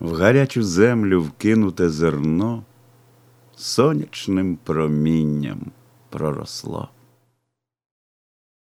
в гарячу землю вкинуте зерно сонячним промінням проросло.